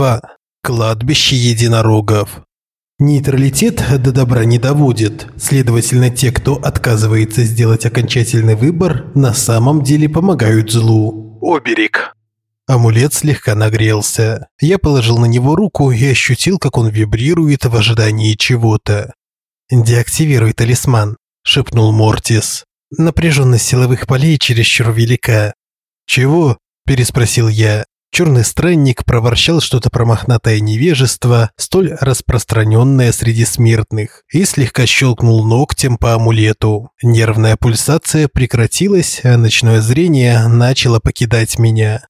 2. Кладбище единорогов. Нейтралитет до добра не доводит. Следовательно, те, кто отказывается сделать окончательный выбор, на самом деле помогают злу. Оберег. Амулет слегка нагрелся. Я положил на него руку и ощутил, как он вибрирует в ожидании чего-то. «Деактивируй талисман», – шепнул Мортис. «Напряженность силовых полей чересчур велика». «Чего?» – переспросил я. Черный странник проворчал что-то про мохнатое невежество, столь распространенное среди смертных, и слегка щелкнул ногтем по амулету. Нервная пульсация прекратилась, а ночное зрение начало покидать меня.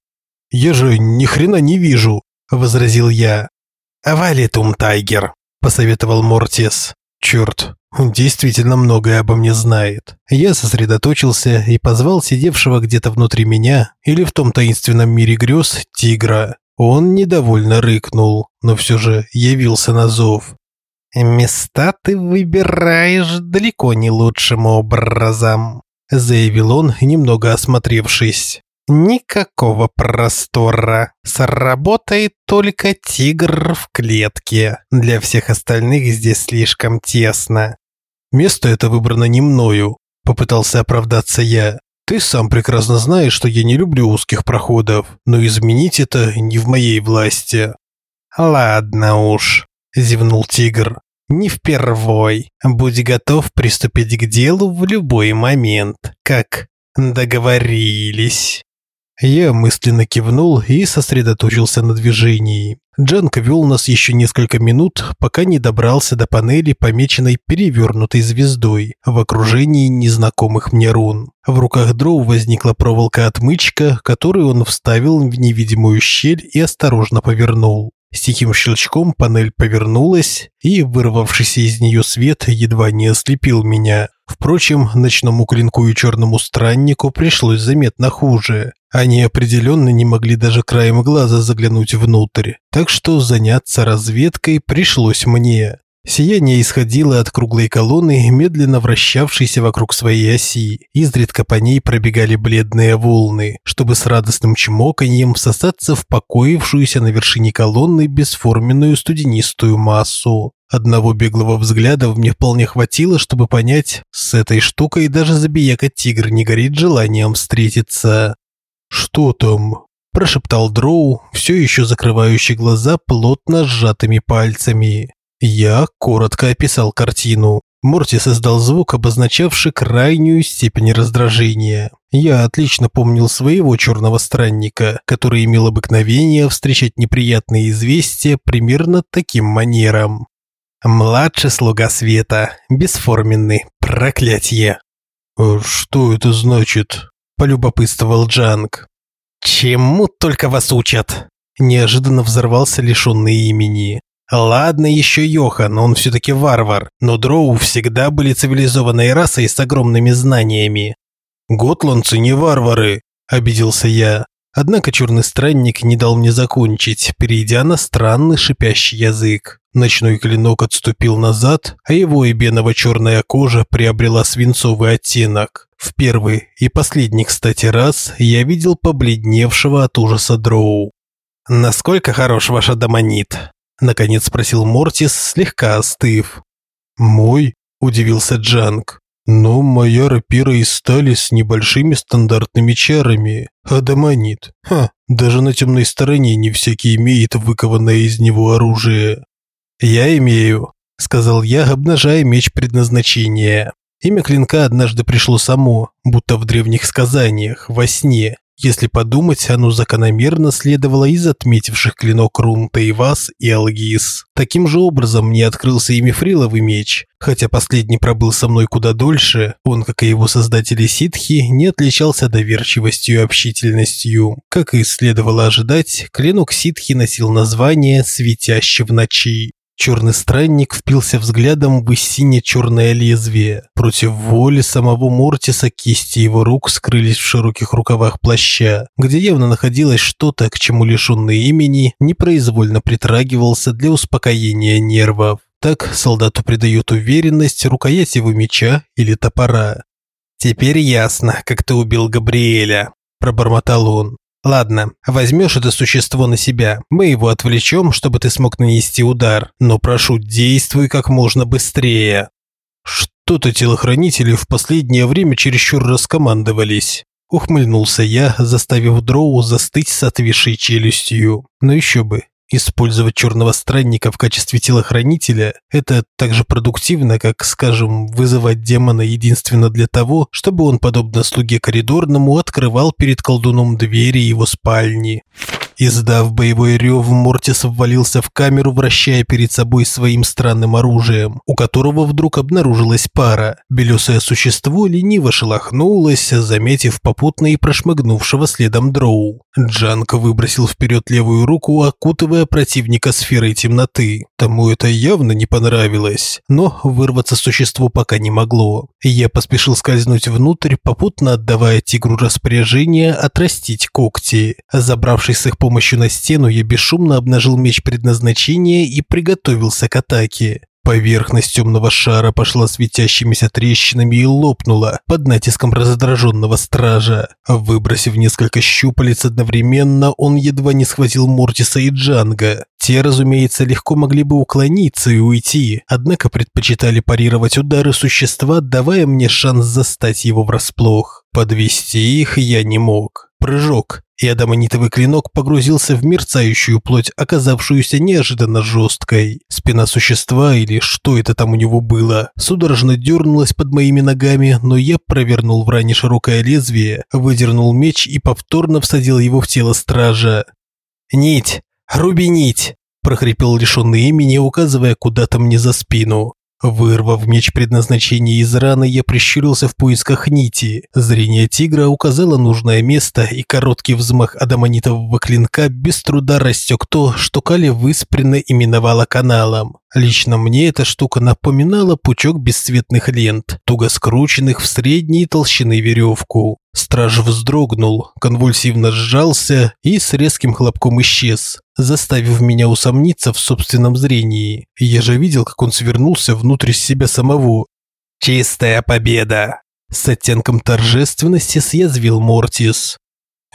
«Я же ни хрена не вижу», – возразил я. «Валитум, Тайгер», – посоветовал Мортис. «Черт, он действительно многое обо мне знает. Я сосредоточился и позвал сидевшего где-то внутри меня или в том таинственном мире грез тигра. Он недовольно рыкнул, но все же явился на зов. «Места ты выбираешь далеко не лучшим образом», заявил он, немного осмотревшись. Никакого простора. Сработает только тигр в клетке. Для всех остальных здесь слишком тесно. Место это выбрано не мною, попытался оправдаться я. Ты сам прекрасно знаешь, что я не люблю узких проходов, но изменить это не в моей власти. Ладно уж, зевнул тигр. Не впервой. Будь готов приступить к делу в любой момент, как договорились. Я мысленно кивнул и сосредоточился на движении. Джанк вел нас еще несколько минут, пока не добрался до панели, помеченной перевернутой звездой, в окружении незнакомых мне рун. В руках Дроу возникла проволока-отмычка, которую он вставил в невидимую щель и осторожно повернул. С тихим щелчком панель повернулась, и вырвавшийся из нее свет едва не ослепил меня. Впрочем, ночному клинку и черному страннику пришлось заметно хуже. Они определенно не могли даже краем глаза заглянуть внутрь, так что заняться разведкой пришлось мне. Сияние исходило от круглой колонны, медленно вращавшейся вокруг своей оси. Изредка по ней пробегали бледные волны, чтобы с радостным чмоканьем всосаться в покоившуюся на вершине колонны бесформенную студенистую массу. Одного беглого взгляда мне вполне хватило, чтобы понять, с этой штукой даже забияка-тигр не горит желанием встретиться. «Что там?» – прошептал Дроу, все еще закрывающий глаза плотно сжатыми пальцами. Я коротко описал картину. Морти создал звук, обозначавший крайнюю степень раздражения. Я отлично помнил своего черного странника, который имел обыкновение встречать неприятные известия примерно таким манером. Младший слуга света, бесформенный, проклятье. «А что это значит?» – полюбопытствовал Джанг. «Чему только вас учат?» Неожиданно взорвался лишенный имени. Ладно еще Йохан, он все-таки варвар, но дроу всегда были цивилизованной расой с огромными знаниями. «Готландцы не варвары», – обиделся я. Однако черный странник не дал мне закончить, перейдя на странный шипящий язык. Ночной клинок отступил назад, а его эбеново-черная кожа приобрела свинцовый оттенок. В первый и последний, кстати, раз я видел побледневшего от ужаса дроу. «Насколько хорош ваш адамонит?» – наконец спросил Мортис, слегка остыв. «Мой?» – удивился Джанг. Но моя рапира из стали с небольшими стандартными чарами. Адамонит. Ха, даже на темной стороне не всякий имеет выкованное из него оружие. Я имею, сказал я, обнажая меч предназначения. Имя клинка однажды пришло само, будто в древних сказаниях, во сне, если подумать, оно закономерно следовало из отметивших клинок рун Тейвас и Алгис. Таким же образом мне открылся и мифриловый меч. Хотя последний пробыл со мной куда дольше, он, как и его создатели ситхи, не отличался доверчивостью и общительностью. Как и следовало ожидать, клинок ситхи носил название «Светящий в ночи». Черный странник впился взглядом в сине-черное лезвие. Против воли самого Мортиса кисти его рук скрылись в широких рукавах плаща, где явно находилось что-то, к чему лишенный имени непроизвольно притрагивался для успокоения нервов. Так солдату придает уверенность рукоять его меча или топора. «Теперь ясно, как ты убил Габриэля», – пробормотал он. Ладно, возьмешь это существо на себя. Мы его отвлечем, чтобы ты смог нанести удар. Но прошу, действуй как можно быстрее. Что-то телохранители в последнее время чересчур раскомандовались. Ухмыльнулся я, заставив Дроу застыть с отвисшей челюстью. Но еще бы, Использовать черного странника в качестве телохранителя – это так же продуктивно, как, скажем, вызывать демона единственно для того, чтобы он, подобно слуге коридорному, открывал перед колдуном двери его спальни. Издав боевой рев, Мортис ввалился в камеру, вращая перед собой своим странным оружием, у которого вдруг обнаружилась пара. Белесое существо лениво шелохнулось, заметив попутно и прошмыгнувшего следом дроу. Джанк выбросил вперед левую руку, окутывая противника сферой темноты. Тому это явно не понравилось, но вырваться существо пока не могло. Я поспешил скользнуть внутрь, попутно отдавая тигру распоряжение отрастить когти. Забравшись с их помощью помощью на стену я бесшумно обнажил меч предназначения и приготовился к атаке. Поверхность темного шара пошла светящимися трещинами и лопнула под натиском раздраженного стража. Выбросив несколько щупалец одновременно, он едва не схватил Мортиса и Джанга. Те, разумеется, легко могли бы уклониться и уйти, однако предпочитали парировать удары существа, давая мне шанс застать его врасплох. Подвести их я не мог. Прыжок, и адамонитовый клинок погрузился в мерцающую плоть, оказавшуюся неожиданно жесткой. Спина существа, или что это там у него было, судорожно дернулась под моими ногами, но я провернул в ране широкое лезвие, выдернул меч и повторно всадил его в тело стража. «Нить! Руби нить!» – прохрипел лишенный имени, указывая куда-то мне за спину. Вырвав меч предназначения из раны, я прищурился в поисках нити. Зрение тигра указало нужное место, и короткий взмах адамонитового клинка без труда рассек то, что Кали выспренно именовала каналом. Лично мне эта штука напоминала пучок бесцветных лент, туго скрученных в средней толщины веревку. Страж вздрогнул, конвульсивно сжался и с резким хлопком исчез, заставив меня усомниться в собственном зрении. Я же видел, как он свернулся внутрь себя самого. «Чистая победа!» С оттенком торжественности съязвил Мортис.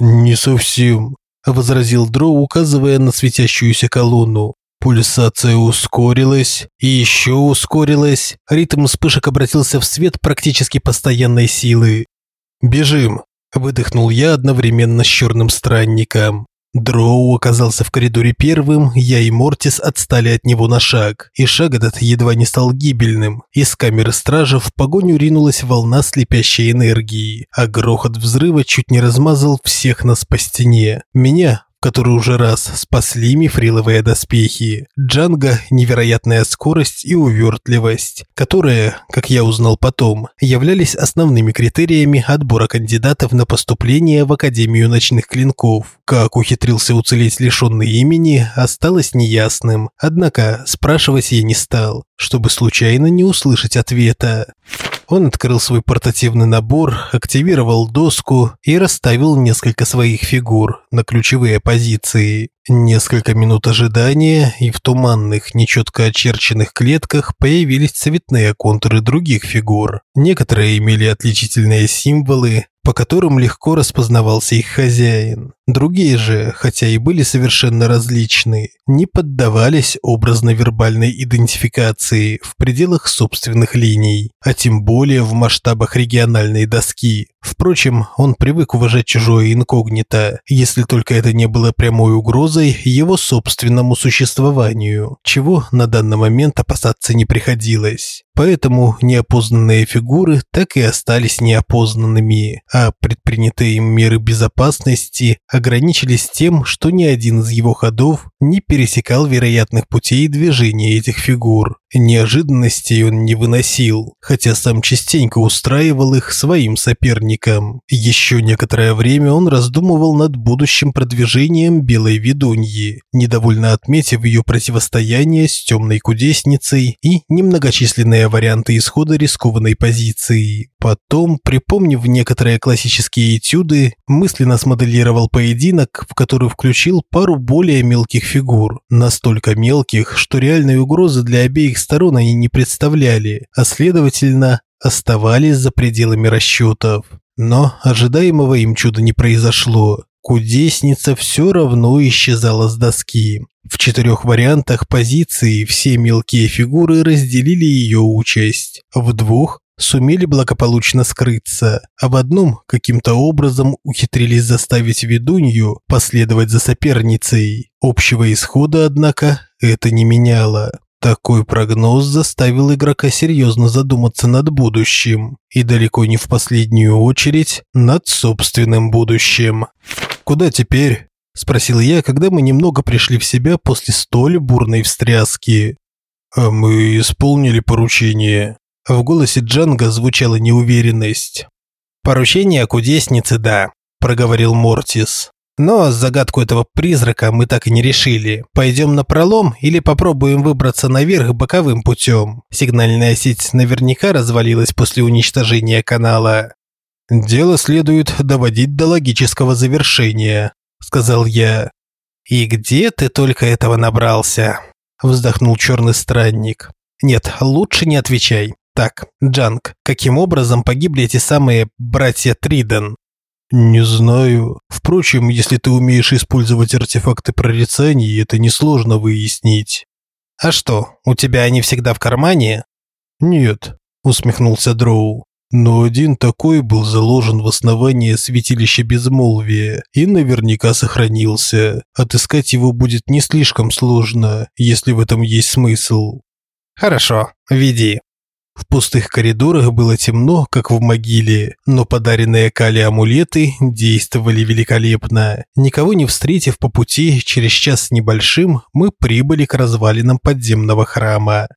«Не совсем», – возразил Дро, указывая на светящуюся колонну. Пульсация ускорилась и еще ускорилась. Ритм вспышек обратился в свет практически постоянной силы. «Бежим!» – выдохнул я одновременно с черным странником. Дроу оказался в коридоре первым, я и Мортис отстали от него на шаг, и шаг этот едва не стал гибельным. Из камеры стража в погоню ринулась волна слепящей энергии, а грохот взрыва чуть не размазал всех нас по стене. Меня, которые уже раз спасли мифриловые доспехи. Джанга – невероятная скорость и увертливость, которые, как я узнал потом, являлись основными критериями отбора кандидатов на поступление в Академию ночных клинков. Как ухитрился уцелеть лишенный имени, осталось неясным, однако спрашивать я не стал, чтобы случайно не услышать ответа. Он открыл свой портативный набор, активировал доску и расставил несколько своих фигур на ключевые позиции. Несколько минут ожидания, и в туманных, нечетко очерченных клетках появились цветные контуры других фигур. Некоторые имели отличительные символы, по которым легко распознавался их хозяин. Другие же, хотя и были совершенно различны, не поддавались образно-вербальной идентификации в пределах собственных линий, а тем более в масштабах региональной доски. Впрочем, он привык уважать чужое инкогнито, если только это не было прямой угрозой его собственному существованию, чего на данный момент опасаться не приходилось. Поэтому неопознанные фигуры так и остались неопознанными, а предпринятые им меры безопасности ограничились тем, что ни один из его ходов не пересекал вероятных путей движения этих фигур. Неожиданностей он не выносил, хотя сам частенько устраивал их своим соперникам. Еще некоторое время он раздумывал над будущим продвижением белой ведуньи, недовольно отметив ее противостояние с темной кудесницей и немногочисленные варианты исхода рискованной позиции. Потом, припомнив некоторые классические этюды, мысленно смоделировал поединок, в который включил пару более мелких фигур, настолько мелких, что реальной угрозы для обеих сторон они не представляли, а следовательно, оставались за пределами расчетов. Но ожидаемого им чуда не произошло. кудесница все равно исчезала с доски. В четырех вариантах позиции все мелкие фигуры разделили ее участь. В двух сумели благополучно скрыться, а в одном каким-то образом ухитрились заставить ведунью последовать за соперницей. Общего исхода, однако, это не меняло. Такой прогноз заставил игрока серьезно задуматься над будущим, и далеко не в последнюю очередь над собственным будущим. «Куда теперь?» – спросил я, когда мы немного пришли в себя после столь бурной встряски. «А мы исполнили поручение». В голосе Джанга звучала неуверенность. «Поручение кудесницы, да», – проговорил Мортис. «Но загадку этого призрака мы так и не решили. Пойдем на пролом или попробуем выбраться наверх боковым путем? Сигнальная сеть наверняка развалилась после уничтожения канала». «Дело следует доводить до логического завершения», – сказал я. «И где ты только этого набрался?» – вздохнул черный странник. «Нет, лучше не отвечай. Так, Джанг, каким образом погибли эти самые братья Триден? Не знаю. Впрочем, если ты умеешь использовать артефакты прорицаний, это несложно выяснить. А что, у тебя они всегда в кармане? Нет, усмехнулся Дроу. Но один такой был заложен в основание святилища безмолвия и наверняка сохранился. Отыскать его будет не слишком сложно, если в этом есть смысл. Хорошо, веди. В пустых коридорах было темно, как в могиле, но подаренные Кали амулеты действовали великолепно. Никого не встретив по пути, через час с небольшим мы прибыли к развалинам подземного храма.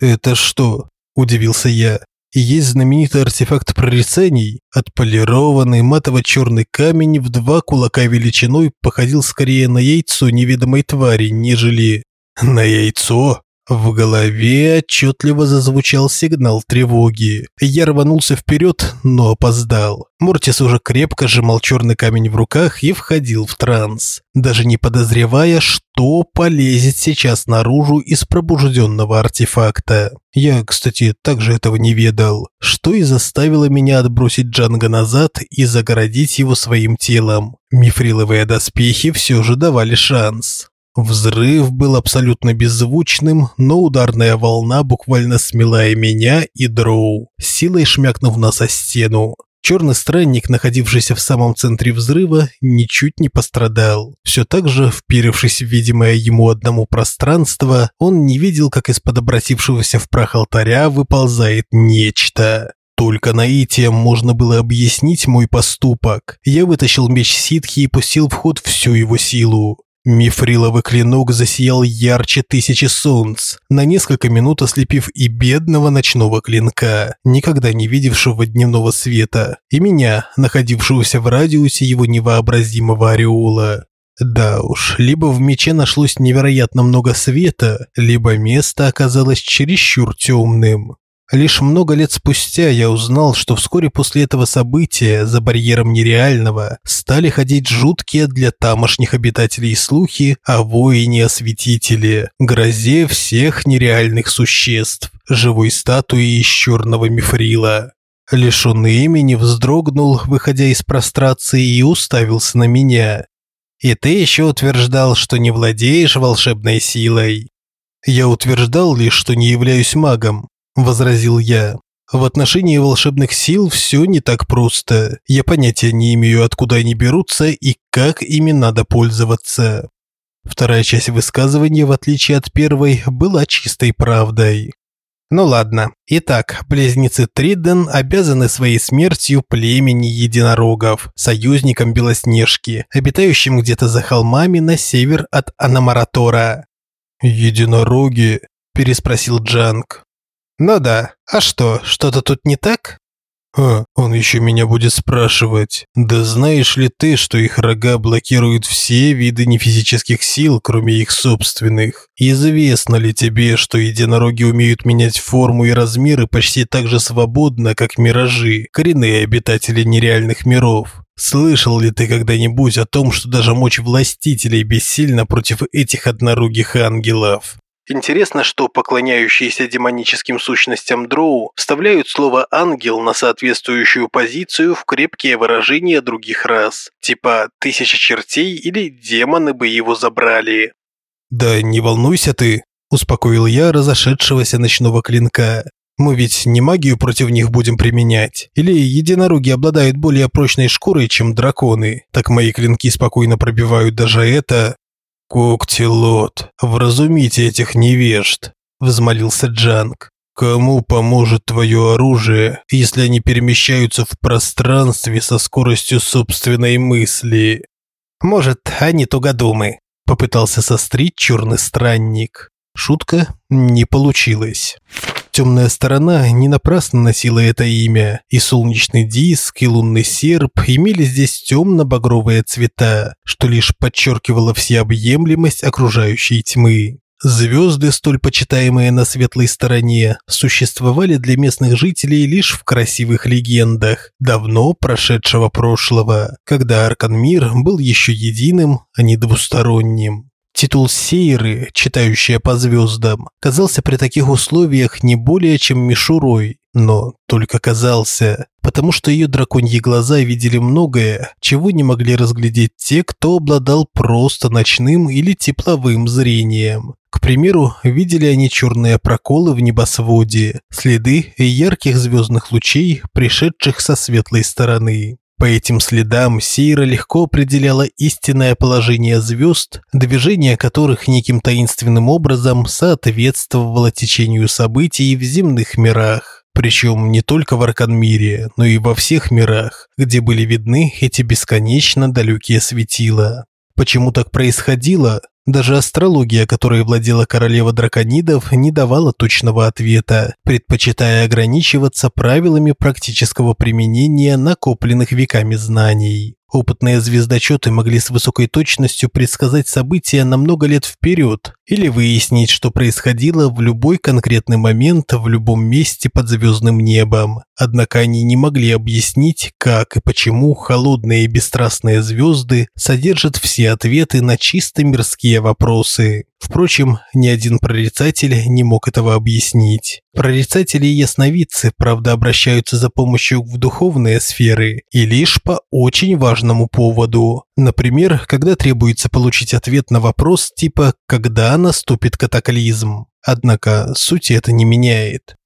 «Это что?» – удивился я. И есть знаменитый артефакт прорицаний. Отполированный матово-черный камень в два кулака величиной походил скорее на яйцо неведомой твари, нежели... На яйцо? В голове отчетливо зазвучал сигнал тревоги. Я рванулся вперед, но опоздал. Мортис уже крепко сжимал черный камень в руках и входил в транс, даже не подозревая, что полезет сейчас наружу из пробужденного артефакта. Я, кстати, также этого не ведал, что и заставило меня отбросить Джанга назад и загородить его своим телом. Мифриловые доспехи все же давали шанс. Взрыв был абсолютно беззвучным, но ударная волна буквально смела и меня, и дроу, силой шмякнув нас о стену. Черный странник, находившийся в самом центре взрыва, ничуть не пострадал. Все так же, вперевшись в видимое ему одному пространство, он не видел, как из-под обратившегося в прах алтаря выползает нечто. Только наитием можно было объяснить мой поступок. Я вытащил меч ситхи и пустил в ход всю его силу. Мифриловый клинок засиял ярче тысячи солнц, на несколько минут ослепив и бедного ночного клинка, никогда не видевшего дневного света, и меня, находившегося в радиусе его невообразимого ореола. Да уж, либо в мече нашлось невероятно много света, либо место оказалось чересчур темным. Лишь много лет спустя я узнал, что вскоре после этого события за барьером нереального стали ходить жуткие для тамошних обитателей слухи о воине-осветителе, грозе всех нереальных существ, живой статуи из черного мифрила. Лишенный имени вздрогнул, выходя из прострации, и уставился на меня. «И ты еще утверждал, что не владеешь волшебной силой?» «Я утверждал лишь, что не являюсь магом, – возразил я. В отношении волшебных сил все не так просто. Я понятия не имею, откуда они берутся и как ими надо пользоваться. Вторая часть высказывания, в отличие от первой, была чистой правдой. Ну ладно. Итак, близнецы Триден обязаны своей смертью племени единорогов, союзникам Белоснежки, обитающим где-то за холмами на север от Анамаратора. «Единороги?» – переспросил Джанг. Ну да. А что, что-то тут не так? А, он еще меня будет спрашивать. Да знаешь ли ты, что их рога блокируют все виды нефизических сил, кроме их собственных? Известно ли тебе, что единороги умеют менять форму и размеры почти так же свободно, как миражи, коренные обитатели нереальных миров? Слышал ли ты когда-нибудь о том, что даже мощь властителей бессильна против этих однорогих ангелов? Интересно, что поклоняющиеся демоническим сущностям дроу вставляют слово «ангел» на соответствующую позицию в крепкие выражения других рас, типа «тысяча чертей» или «демоны бы его забрали». «Да не волнуйся ты», – успокоил я разошедшегося ночного клинка. «Мы ведь не магию против них будем применять. Или единороги обладают более прочной шкурой, чем драконы. Так мои клинки спокойно пробивают даже это». «Когтелот, вразумите этих невежд», – взмолился Джанг. «Кому поможет твое оружие, если они перемещаются в пространстве со скоростью собственной мысли?» «Может, они тугодумы», – попытался сострить черный странник. Шутка не получилась. Темная сторона не напрасно носила это имя, и солнечный диск, и лунный серп имели здесь темно-багровые цвета, что лишь подчеркивало всеобъемлемость окружающей тьмы. Звезды, столь почитаемые на светлой стороне, существовали для местных жителей лишь в красивых легендах давно прошедшего прошлого, когда Арканмир был еще единым, а не двусторонним. Титул Сейры, читающая по звездам, казался при таких условиях не более чем мишурой, но только казался, потому что ее драконьи глаза видели многое, чего не могли разглядеть те, кто обладал просто ночным или тепловым зрением. К примеру, видели они черные проколы в небосводе, следы ярких звездных лучей, пришедших со светлой стороны. По этим следам Сейра легко определяла истинное положение звезд, движение которых неким таинственным образом соответствовало течению событий в земных мирах. Причем не только в Арканмире, но и во всех мирах, где были видны эти бесконечно далекие светила. Почему так происходило, даже астрология, которой владела королева драконидов, не давала точного ответа, предпочитая ограничиваться правилами практического применения накопленных веками знаний. Опытные звездочеты могли с высокой точностью предсказать события на много лет вперед или выяснить, что происходило в любой конкретный момент в любом месте под звездным небом. Однако они не могли объяснить, как и почему холодные и бесстрастные звезды содержат все ответы на чисто мирские вопросы. Впрочем, ни один прорицатель не мог этого объяснить. Прорицатели и ясновидцы, правда, обращаются за помощью в духовные сферы и лишь по очень важному поводу. Например, когда требуется получить ответ на вопрос типа «когда наступит катаклизм?». Однако сути это не меняет.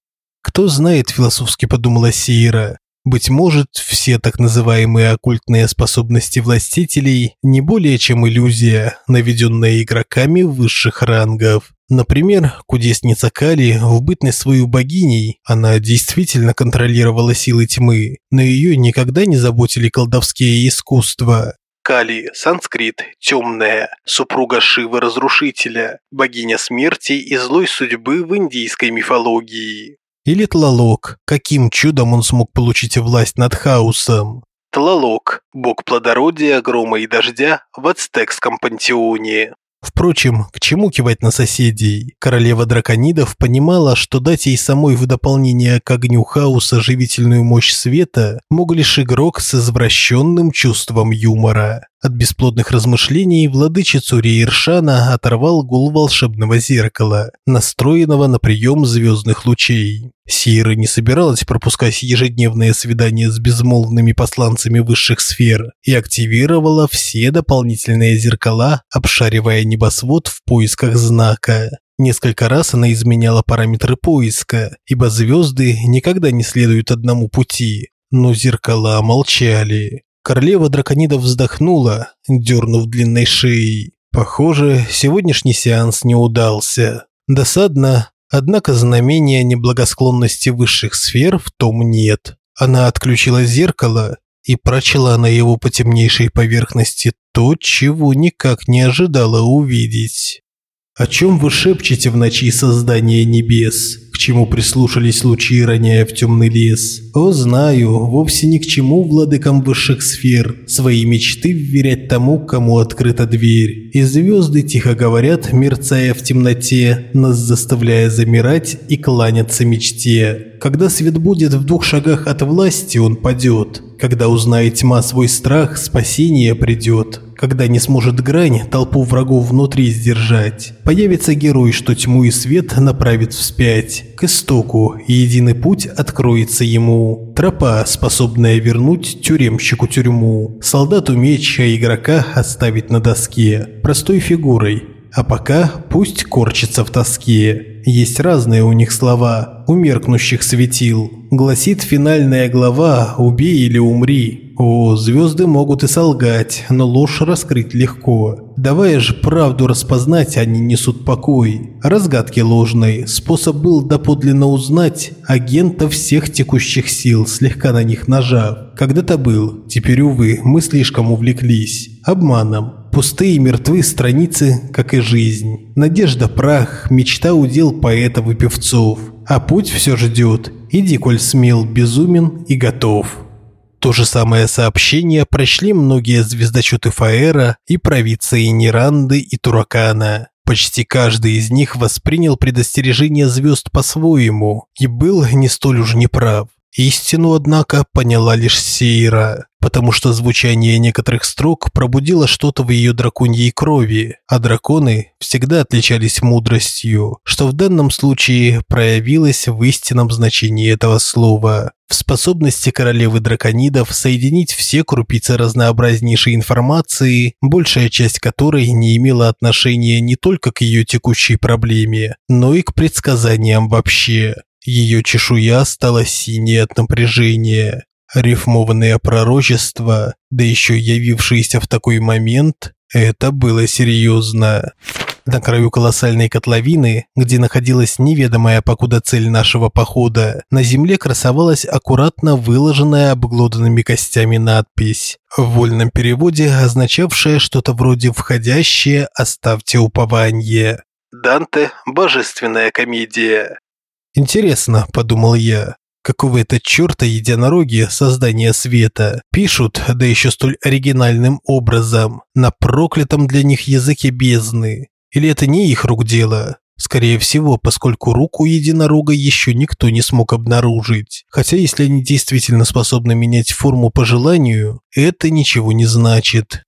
Кто знает, философски подумала Сейра, быть может, все так называемые оккультные способности властителей не более чем иллюзия, наведенная игроками высших рангов. Например, кудесница Кали в бытность свою богиней, она действительно контролировала силы тьмы, но ее никогда не заботили колдовские искусства. Кали, санскрит, темная, супруга Шивы Разрушителя, богиня смерти и злой судьбы в индийской мифологии. Или Тлалок, каким чудом он смог получить власть над хаосом? Тлалок, бог плодородия, грома и дождя в ацтекском пантеоне. Впрочем, к чему кивать на соседей? Королева драконидов понимала, что дать ей самой в дополнение к огню хаоса живительную мощь света мог лишь игрок с извращенным чувством юмора. От бесплодных размышлений владычицу Рейршана оторвал гул волшебного зеркала, настроенного на прием звездных лучей. Сира не собиралась пропускать ежедневные свидания с безмолвными посланцами высших сфер и активировала все дополнительные зеркала, обшаривая небосвод в поисках знака. Несколько раз она изменяла параметры поиска, ибо звезды никогда не следуют одному пути, но зеркала молчали. Королева драконидов вздохнула, дернув длинной шеей. Похоже, сегодняшний сеанс не удался. Досадно, однако знамения неблагосклонности высших сфер в том нет. Она отключила зеркало и прочла на его потемнейшей поверхности то, чего никак не ожидала увидеть. «О чем вы шепчете в ночи создания небес?» к чему прислушались лучи, роняя в темный лес. О, знаю, вовсе ни к чему владыкам высших сфер свои мечты вверять тому, кому открыта дверь. И звезды тихо говорят, мерцая в темноте, нас заставляя замирать и кланяться мечте. Когда свет будет в двух шагах от власти, он падет. Когда узнает тьма свой страх, спасение придет. Когда не сможет грань толпу врагов внутри сдержать. Появится герой, что тьму и свет направит вспять. К истоку, и единый путь откроется ему. Тропа, способная вернуть тюремщику тюрьму. Солдату меч, а игрока оставить на доске. Простой фигурой. А пока пусть корчится в тоске. Есть разные у них слова, у меркнущих светил. Гласит финальная глава «Убей или умри». О, звезды могут и солгать, но ложь раскрыть легко. Давая же правду распознать, они несут покой. Разгадки ложной, способ был доподлинно узнать агента всех текущих сил, слегка на них нажав. Когда-то был, теперь, увы, мы слишком увлеклись. Обманом. Пустые и мертвы страницы, как и жизнь. Надежда – прах, мечта – удел поэтов и певцов. А путь все ждет. Иди, коль смел, безумен и готов. То же самое сообщение прочли многие звездочеты Фаэра и провидцы Ниранды и Туракана. Почти каждый из них воспринял предостережение звезд по-своему и был не столь уж неправ. Истину, однако, поняла лишь Сейра, потому что звучание некоторых строк пробудило что-то в ее драконьей крови, а драконы всегда отличались мудростью, что в данном случае проявилось в истинном значении этого слова, в способности королевы драконидов соединить все крупицы разнообразнейшей информации, большая часть которой не имела отношения не только к ее текущей проблеме, но и к предсказаниям вообще. Ее чешуя стала синей от напряжения. Рифмованные пророчества, да еще явившиеся в такой момент, это было серьезно. На краю колоссальной котловины, где находилась неведомая покуда цель нашего похода, на земле красовалась аккуратно выложенная обглоданными костями надпись, в вольном переводе означавшая что-то вроде «входящее, оставьте упование». Данте – божественная комедия. Интересно, подумал я, какого это черта единороги создания света пишут, да еще столь оригинальным образом, на проклятом для них языке бездны. Или это не их рук дело? Скорее всего, поскольку руку единорога еще никто не смог обнаружить. Хотя если они действительно способны менять форму по желанию, это ничего не значит.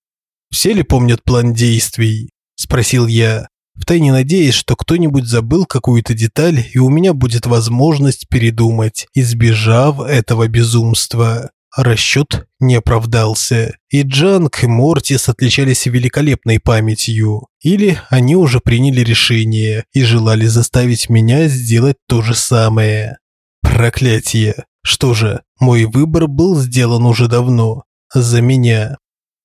«Все ли помнят план действий?» – спросил я втайне надеясь, что кто-нибудь забыл какую-то деталь, и у меня будет возможность передумать, избежав этого безумства. Расчет не оправдался, и Джанг и Мортис отличались великолепной памятью. Или они уже приняли решение и желали заставить меня сделать то же самое. Проклятие. Что же, мой выбор был сделан уже давно. За меня.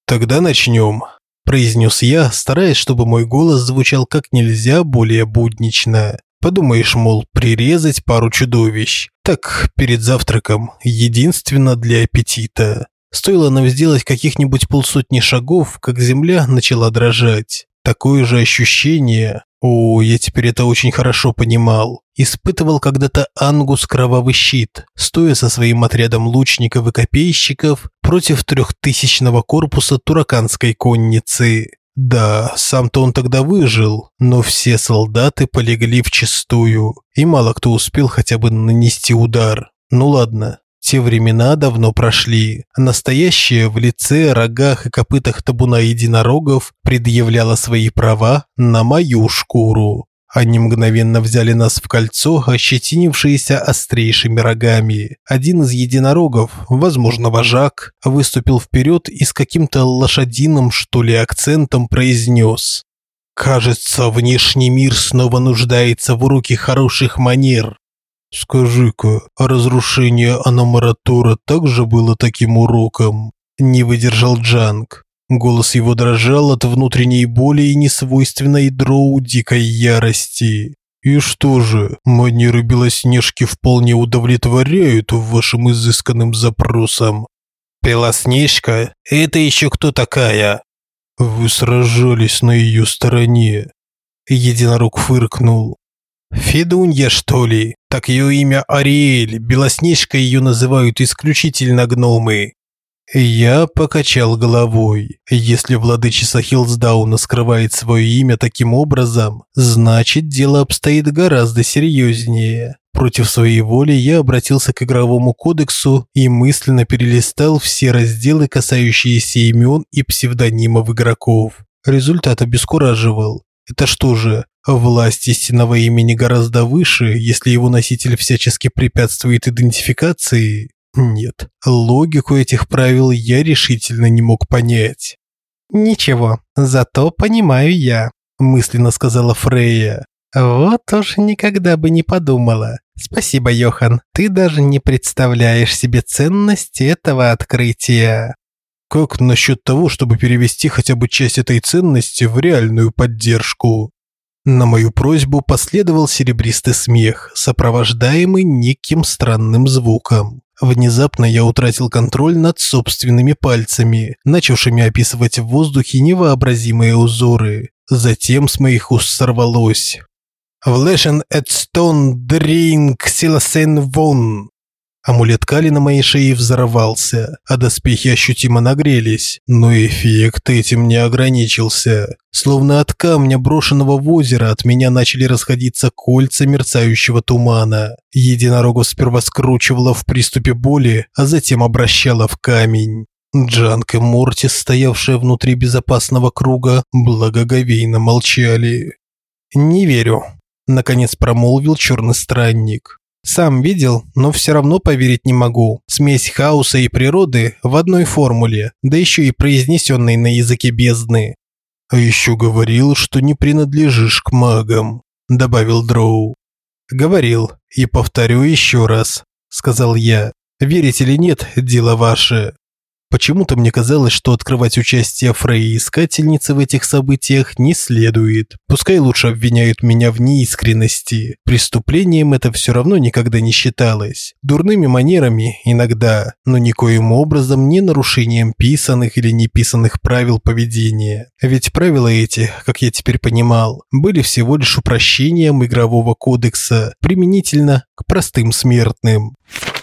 Тогда начнем произнес я, стараясь, чтобы мой голос звучал как нельзя более буднично. Подумаешь, мол, прирезать пару чудовищ. Так, перед завтраком, единственно для аппетита. Стоило нам сделать каких-нибудь полсотни шагов, как земля начала дрожать. Такое же ощущение, о, я теперь это очень хорошо понимал. Испытывал когда-то Ангус Кровавый Щит, стоя со своим отрядом лучников и копейщиков против трехтысячного корпуса тураканской конницы. Да, сам-то он тогда выжил, но все солдаты полегли вчистую, и мало кто успел хотя бы нанести удар. Ну ладно, те времена давно прошли. Настоящее в лице, рогах и копытах табуна единорогов предъявляло свои права на мою шкуру. Они мгновенно взяли нас в кольцо, ощетинившиеся острейшими рогами. Один из единорогов, возможно, вожак, выступил вперед и с каким-то лошадиным, что ли, акцентом произнес. «Кажется, внешний мир снова нуждается в уроке хороших манер. «Скажи-ка, а разрушение Аномаратора также было таким уроком?» Не выдержал Джанг. Голос его дрожал от внутренней боли и несвойственной дроу дикой ярости. «И что же, манеры Белоснежки вполне удовлетворяют вашим изысканным запросам?» «Белоснежка? Это еще кто такая?» «Вы сражались на ее стороне». Единорог фыркнул. Федунья, что ли? Так ее имя Ариэль, Белоснежкой ее называют исключительно гномы. Я покачал головой. Если владычица Хилсдауна скрывает свое имя таким образом, значит дело обстоит гораздо серьезнее. Против своей воли я обратился к игровому кодексу и мысленно перелистал все разделы, касающиеся имен и псевдонимов игроков. Результат обескураживал. Это что же, власть истинного имени гораздо выше, если его носитель всячески препятствует идентификации? Нет, логику этих правил я решительно не мог понять. «Ничего, зато понимаю я», – мысленно сказала Фрейя. «Вот уж никогда бы не подумала. Спасибо, Йохан, ты даже не представляешь себе ценность этого открытия». Как насчет того, чтобы перевести хотя бы часть этой ценности в реальную поддержку? На мою просьбу последовал серебристый смех, сопровождаемый неким странным звуком. Внезапно я утратил контроль над собственными пальцами, начавшими описывать в воздухе невообразимые узоры. Затем с моих уст сорвалось. «Влешен эт стон дринг силасен вон!» Амулет Кали на моей шее взорвался, а доспехи ощутимо нагрелись, но эффект этим не ограничился. Словно от камня, брошенного в озеро, от меня начали расходиться кольца мерцающего тумана. Единорогов сперва скручивало в приступе боли, а затем обращало в камень. Джанк и Мортис, стоявшие внутри безопасного круга, благоговейно молчали. «Не верю», – наконец промолвил черный странник. Сам видел, но все равно поверить не могу. Смесь хаоса и природы в одной формуле, да еще и произнесенной на языке бездны. А еще говорил, что не принадлежишь к магам, добавил Дроу. Говорил и повторю еще раз, сказал я. Верить или нет, дело ваше. Почему-то мне казалось, что открывать участие Фрей искательницы в этих событиях не следует. Пускай лучше обвиняют меня в неискренности. Преступлением это все равно никогда не считалось. Дурными манерами иногда, но никоим образом не нарушением писанных или неписанных правил поведения. Ведь правила эти, как я теперь понимал, были всего лишь упрощением игрового кодекса применительно к простым смертным.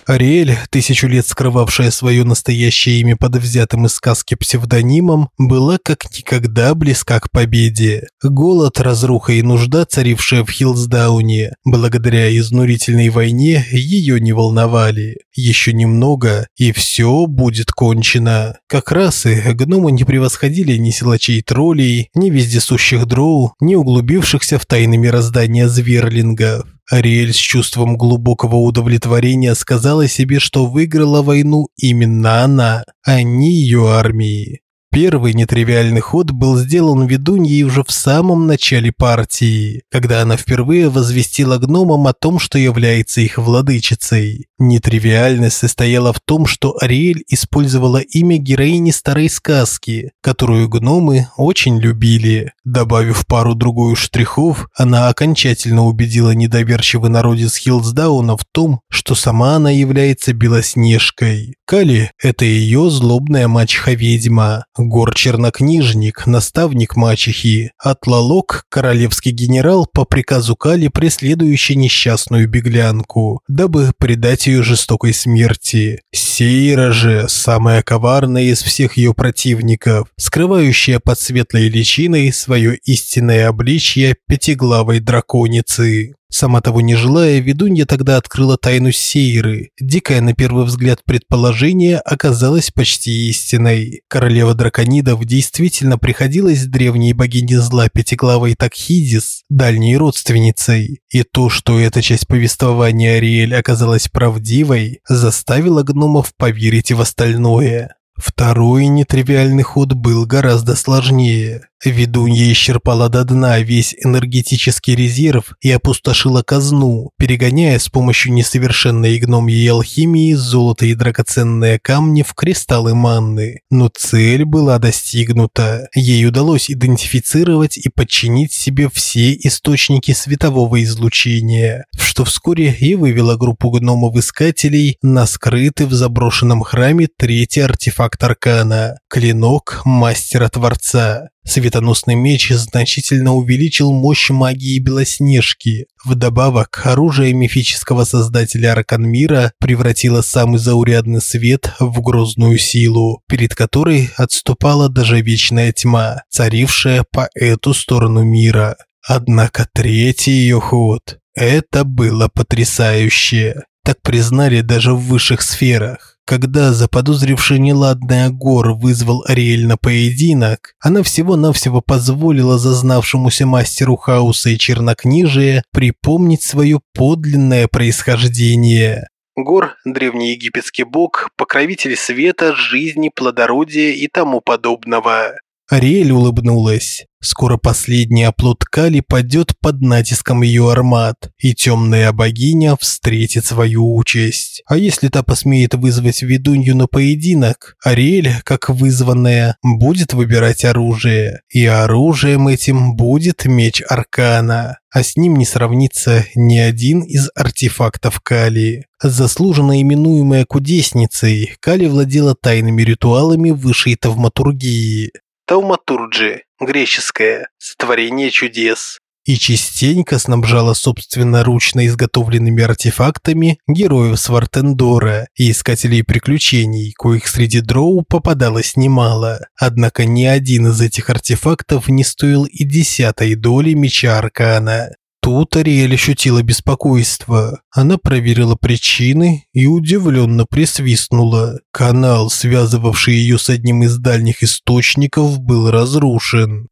Ариэль, тысячу лет скрывавшая свое настоящее имя под взятым из сказки псевдонимом, была как никогда близка к победе. Голод, разруха и нужда, царившая в Хилсдауне, благодаря изнурительной войне, ее не волновали. Еще немного, и все будет кончено. Как расы, гномы не превосходили ни силачей троллей, ни вездесущих дроу, ни углубившихся в тайны мироздания зверлингов. Ариэль с чувством глубокого удовлетворения сказала себе, что выиграла войну именно она, а не ее армии. Первый нетривиальный ход был сделан ведуньей уже в самом начале партии, когда она впервые возвестила гномам о том, что является их владычицей. Нетривиальность состояла в том, что Ариэль использовала имя героини старой сказки, которую гномы очень любили. Добавив пару-другую штрихов, она окончательно убедила недоверчивый народец Хилсдауна в том, что сама она является Белоснежкой. Кали – это ее злобная мачеха-ведьма. Гор-чернокнижник, наставник мачехи, Атлалок – королевский генерал по приказу Кали, преследующий несчастную беглянку, дабы предать ее жестокой смерти. Сейра же – самая коварная из всех ее противников, скрывающая под светлой личиной свое истинное обличье пятиглавой драконицы. Сама того не желая, ведунья тогда открыла тайну Сейры. Дикое на первый взгляд предположение оказалось почти истиной. Королева драконидов действительно приходилась древней богине зла пятиглавой Такхидис, дальней родственницей. И то, что эта часть повествования Ариэль оказалась правдивой, заставило гномов поверить в остальное. Второй нетривиальный ход был гораздо сложнее. Ведунья исчерпала до дна весь энергетический резерв и опустошила казну, перегоняя с помощью несовершенной гномьей алхимии золото и драгоценные камни в кристаллы манны. Но цель была достигнута. Ей удалось идентифицировать и подчинить себе все источники светового излучения, что вскоре и вывело группу гномов-искателей на скрытый в заброшенном храме третий артефакт Аркана – клинок Мастера-Творца. Светоносный меч значительно увеличил мощь магии Белоснежки. Вдобавок, оружие мифического создателя Арканмира превратило самый заурядный свет в грозную силу, перед которой отступала даже вечная тьма, царившая по эту сторону мира. Однако третий ее ход Это было потрясающе. Так признали даже в высших сферах. Когда заподозривший неладное Гор вызвал Ариэль на поединок, она всего-навсего позволила зазнавшемуся мастеру хаоса и чернокнижия припомнить свое подлинное происхождение. Гор – древнеегипетский бог, покровитель света, жизни, плодородия и тому подобного. Ариэль улыбнулась. Скоро последний оплот Кали падет под натиском ее армат, и темная богиня встретит свою участь. А если та посмеет вызвать ведунью на поединок, Ариэль, как вызванная, будет выбирать оружие. И оружием этим будет меч Аркана. А с ним не сравнится ни один из артефактов Кали. Заслуженно именуемая кудесницей, Кали владела тайными ритуалами высшей тавматургии. Тауматурджи, греческое, сотворение чудес. И частенько снабжала собственноручно изготовленными артефактами героев Свартендора и искателей приключений, коих среди дроу попадалось немало. Однако ни один из этих артефактов не стоил и десятой доли меча Аркана. Тут Ариэль ощутила беспокойство. Она проверила причины и удивленно присвистнула. Канал, связывавший ее с одним из дальних источников, был разрушен.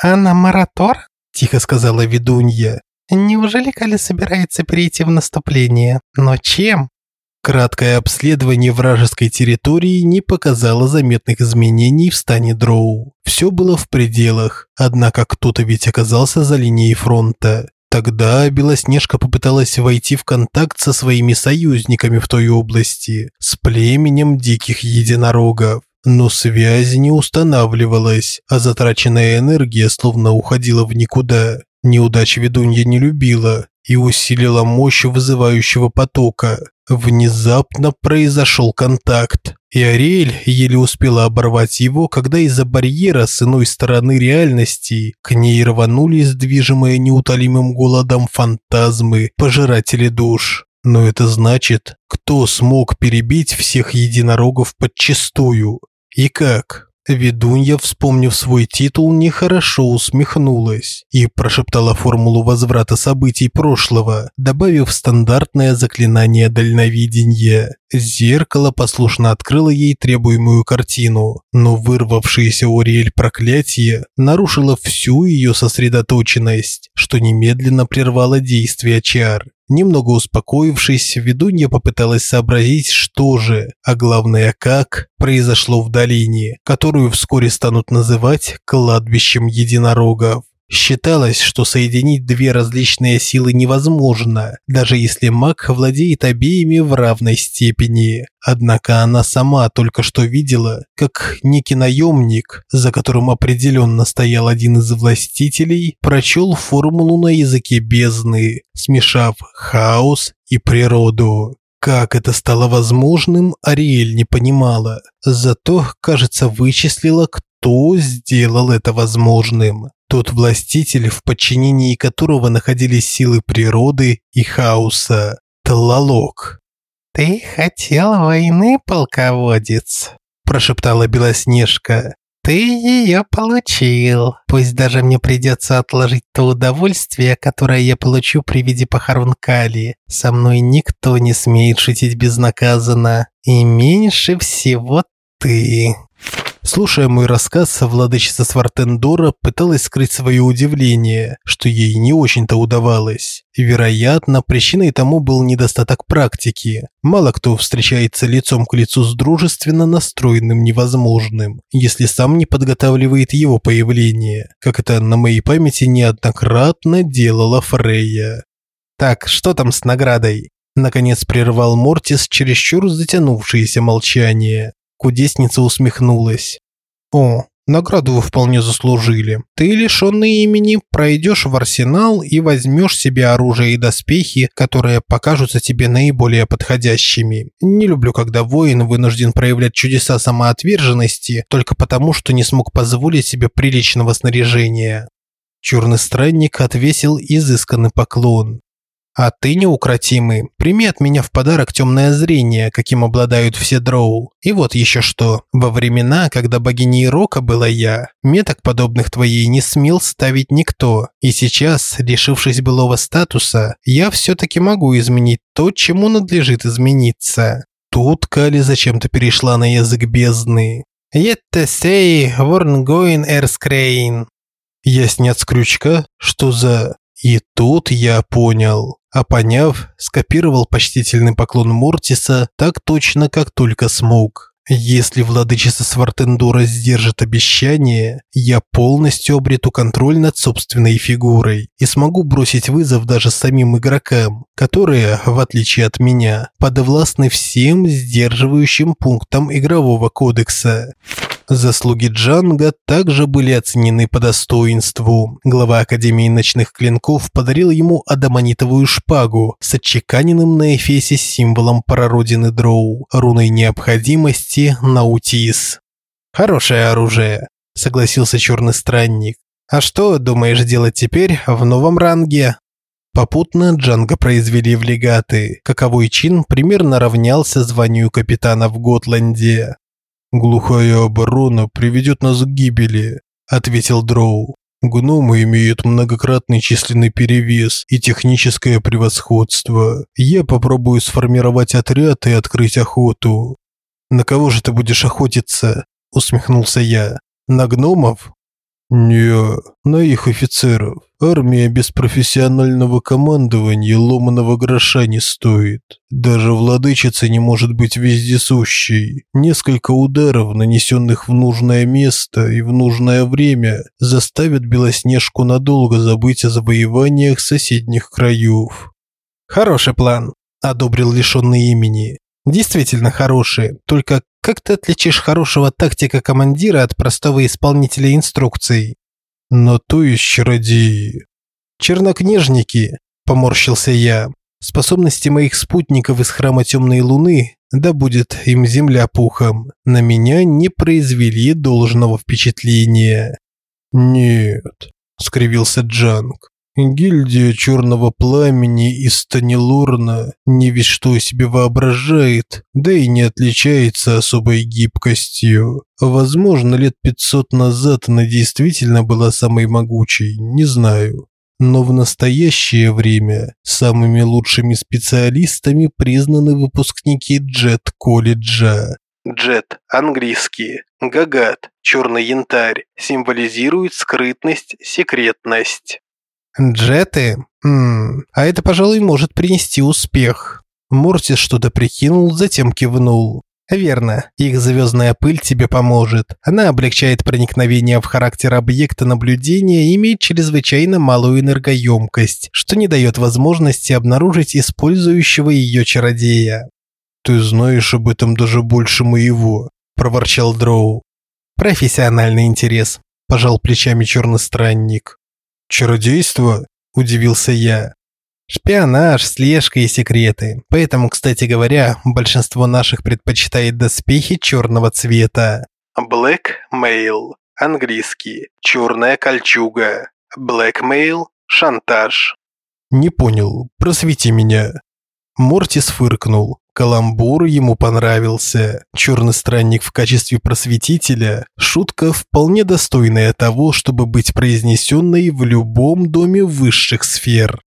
«Анна Маратор?» – тихо сказала ведунья. «Неужели Кали собирается перейти в наступление? Но чем?» Краткое обследование вражеской территории не показало заметных изменений в стане Дроу. Все было в пределах, однако кто-то ведь оказался за линией фронта. Тогда Белоснежка попыталась войти в контакт со своими союзниками в той области, с племенем диких единорогов. Но связь не устанавливалась, а затраченная энергия словно уходила в никуда. Неудач ведунья не любила и усилила мощь вызывающего потока. Внезапно произошел контакт, и Ариэль еле успела оборвать его, когда из-за барьера с иной стороны реальности к ней рванулись движимые неутолимым голодом фантазмы, пожиратели душ. Но это значит, кто смог перебить всех единорогов подчистую? И как? Ведунья, вспомнив свой титул, нехорошо усмехнулась и прошептала формулу возврата событий прошлого, добавив стандартное заклинание дальновидения. Зеркало послушно открыло ей требуемую картину, но вырвавшееся у Риэль проклятие нарушило всю ее сосредоточенность, что немедленно прервало действие чар. Немного успокоившись, ведунья попыталась сообразить, что же, а главное, как произошло в долине, которую вскоре станут называть кладбищем единорогов. Считалось, что соединить две различные силы невозможно, даже если маг владеет обеими в равной степени. Однако она сама только что видела, как некий наемник, за которым определенно стоял один из властителей, прочел формулу на языке бездны, смешав хаос и природу. Как это стало возможным, Ариэль не понимала. Зато, кажется, вычислила, кто сделал это возможным. Тот властитель, в подчинении которого находились силы природы и хаоса. Тлалок. «Ты хотел войны, полководец?» – прошептала Белоснежка. «Ты ее получил. Пусть даже мне придется отложить то удовольствие, которое я получу при виде похорон Кали. Со мной никто не смеет шутить безнаказанно. И меньше всего ты». Слушая мой рассказ, владычица Свартендора пыталась скрыть свое удивление, что ей не очень-то удавалось. Вероятно, причиной тому был недостаток практики. Мало кто встречается лицом к лицу с дружественно настроенным невозможным, если сам не подготавливает его появление, как это на моей памяти неоднократно делала Фрейя. «Так, что там с наградой?» Наконец прервал Мортис чересчур затянувшееся молчание. Кудесница усмехнулась. «О, награду вы вполне заслужили. Ты, лишенный имени, пройдешь в арсенал и возьмешь себе оружие и доспехи, которые покажутся тебе наиболее подходящими. Не люблю, когда воин вынужден проявлять чудеса самоотверженности только потому, что не смог позволить себе приличного снаряжения». Черный странник отвесил изысканный поклон. А ты неукротимый. Прими от меня в подарок темное зрение, каким обладают все дроу. И вот еще что. Во времена, когда богиней Рока была я, меток подобных твоей не смел ставить никто. И сейчас, лишившись былого статуса, я все-таки могу изменить то, чему надлежит измениться. Тут Кали зачем-то перешла на язык бездны. «Етте сей ворнгоин эрскрейн». Я снят с крючка? Что за... И тут я понял. А поняв, скопировал почтительный поклон Мортиса так точно, как только смог. Если владычица Свартендора сдержит обещание, я полностью обрету контроль над собственной фигурой и смогу бросить вызов даже самим игрокам, которые, в отличие от меня, подвластны всем сдерживающим пунктам игрового кодекса. Заслуги Джанга также были оценены по достоинству. Глава Академии ночных клинков подарил ему адамонитовую шпагу с отчеканенным на эфесе символом прародины Дроу, руной необходимости Наутис. «Хорошее оружие», – согласился черный странник. «А что думаешь делать теперь в новом ранге?» Попутно Джанга произвели в легаты. Каковой чин примерно равнялся званию капитана в Готланде. «Глухая оборона приведет нас к гибели», – ответил Дроу. «Гномы имеют многократный численный перевес и техническое превосходство. Я попробую сформировать отряд и открыть охоту». «На кого же ты будешь охотиться?» – усмехнулся я. «На гномов?» «Не, на их офицеров. Армия без профессионального командования ломаного гроша не стоит. Даже владычица не может быть вездесущей. Несколько ударов, нанесенных в нужное место и в нужное время, заставят Белоснежку надолго забыть о завоеваниях соседних краев». «Хороший план», – одобрил лишенный имени. Действительно хорошие, только как ты отличишь хорошего тактика-командира от простого исполнителя инструкций? Но то есть чародеи. Чернокнижники, поморщился я. Способности моих спутников из храма Темной Луны, да будет им земля пухом, на меня не произвели должного впечатления. Нет, скривился Джанг. Гильдия Черного Пламени из Станилорна не весь что себе воображает, да и не отличается особой гибкостью. Возможно, лет 500 назад она действительно была самой могучей, не знаю. Но в настоящее время самыми лучшими специалистами признаны выпускники Джет-колледжа. Джет, английский, гагат, черный янтарь, символизирует скрытность, секретность. Джеты? Ммм, а это, пожалуй, может принести успех. Мортис что-то прикинул, затем кивнул. Верно, их звездная пыль тебе поможет. Она облегчает проникновение в характер объекта наблюдения и имеет чрезвычайно малую энергоемкость, что не дает возможности обнаружить использующего ее чародея. «Ты знаешь об этом даже больше моего», – проворчал Дроу. «Профессиональный интерес», – пожал плечами черный странник. «Чародейство?» – удивился я. Шпионаж, слежка и секреты. Поэтому, кстати говоря, большинство наших предпочитает доспехи черного цвета. Black Mail. Английский. Черная кольчуга. Blackmail. Шантаж. Не понял. Просвети меня. Мортис фыркнул. Каламбур ему понравился. Черный странник в качестве просветителя – шутка вполне достойная того, чтобы быть произнесенной в любом доме высших сфер.